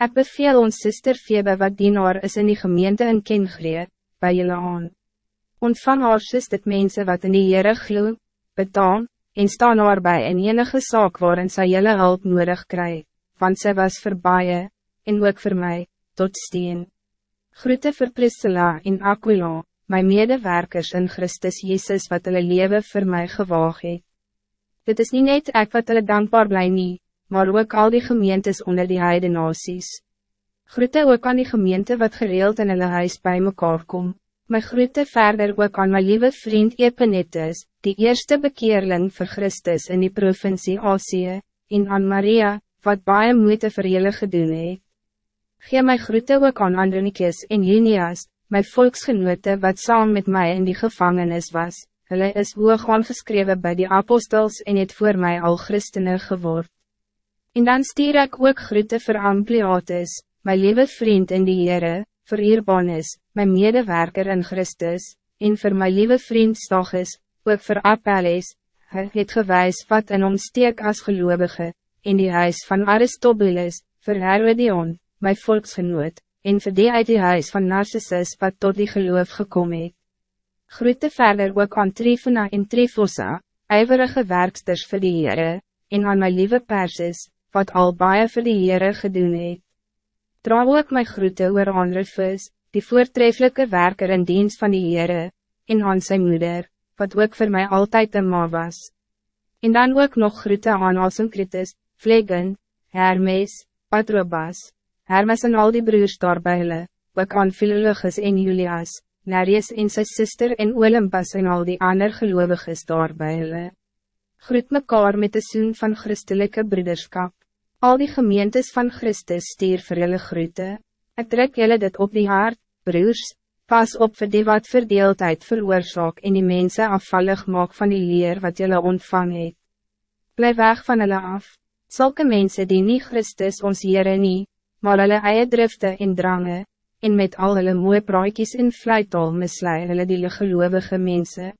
Ik beveel ons sister Febe wat dienaar is in die gemeente in Kengree, bij jullie aan. Ontvang haar sis dit mense wat in die Heere glo, betaam, en staan haar bij in enige zaak waarin sy jylle hulp nodig kry, want sy was vir baie, en ook voor mij, tot steen. Groete vir Priscilla en Aquila, my medewerkers in Christus Jezus wat hulle lewe voor mij gewaag het. Dit is niet net ek wat hulle dankbaar bly nie, maar ook al die gemeentes onder die heide nasies. Groete ook aan die gemeente wat gereeld in hulle huis bij mekaar kom. My groete verder ook aan my lieve vriend Epenetus, die eerste bekeerling voor Christus in die provincie Asie, en aan Maria, wat baie moeite vir julle gedoen het. Gee my groete ook aan Andronikus en Junias, my volksgenote wat saam met mij in die gevangenis was, hulle is hoog aangeskreven bij die apostels en het voor mij al christene geword. En dan stier ik ook groete voor Ampliatus, my lieve vriend in die Heere, voor Urbanus, my medewerker in Christus, en voor my lieve vriend Stachus, ook voor Apelles, hy het gewys wat in omsteek as geloovige, in die huis van Aristobulus, voor Herodion, my volksgenoot, en vir die uit die huis van Narcissus wat tot die geloof gekomen het. Groete verder ook aan Trifuna en Trifosa, ijverige werksters vir die Heere, en aan my lieve Persis, wat al baie vir die Heere gedoen het. Dra ook my groete oor aan Rufus, die voortreffelijke werker in dienst van die Heere, en aan sy moeder, wat ook voor mij altijd een ma was. En dan ook nog groete aan Alsumkritus, Vlegen, Hermes, Patrobas, Hermes en al die broers daar by hulle, ook aan Philologus en Julias, Nereus en sy sister en Olympus en al die ander geloviges daar by hulle. Groet mekaar met de soen van christelijke broederskap. Al die gemeentes van Christus stier vir julle groete. Ek trek julle dit op die hart, broers, pas op vir die wat verdeeldheid veroorzaak en die mensen afvallig maak van die leer wat julle ontvang het. Blijf weg van hulle af. Zulke mensen die niet Christus ons Heere nie, maar hulle eie drifte en drange, en met al hulle mooie praatjies en vlijtal mislei hulle die geloofige mense.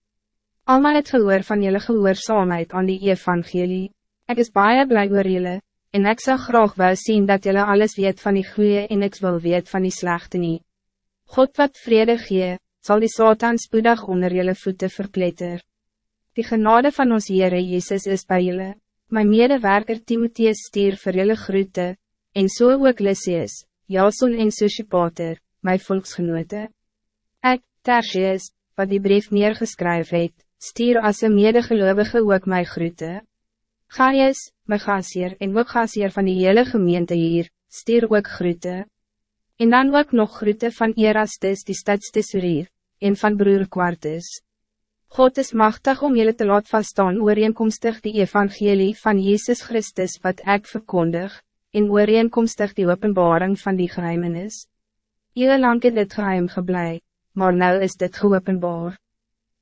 Almal het gehoor van julle gehoorzaamheid aan die evangelie. Ik is baie blij oor julle, en ik zou graag wel zien dat julle alles weet van die goeie en ik wil weet van die slechte nie. God wat vrede gee, zal die Satan spoedig onder julle voeten verpletter. Die genade van ons Heere Jezus is bij julle. Mijn medewerker Timotheus stier vir julle groete, en so ook Lysius, Jason en Sosjepater, my volksgenote. Ek, Tertius, wat die brief neergeskryf het, stuur as een medegeloovige ook my groete. Gaius, my gasheer en ook gasheer van die hele gemeente hier, stuur ook groete. En dan ook nog groete van Erastus die stadstesurier, en van broer Quartus. God is machtig om jullie te laat vaststaan ooreenkomstig die evangelie van Jezus Christus wat ik verkondig, en ooreenkomstig die openbaring van die geheimenis. Eeuw lang het dit geheim geblei, maar nou is dit geopenbaar.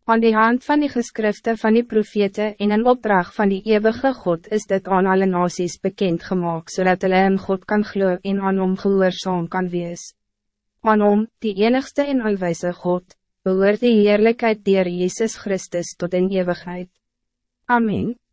Aan die hand van die geskrifte van die profete en in opdracht van die eeuwige God is dit aan alle nasies bekend gemaakt, zodat hulle in God kan glo en aan hom gehoorzaam kan wees. Aan hom, die enigste en alwijze God, behoort die heerlijkheid dier Jezus Christus tot in eeuwigheid. Amen.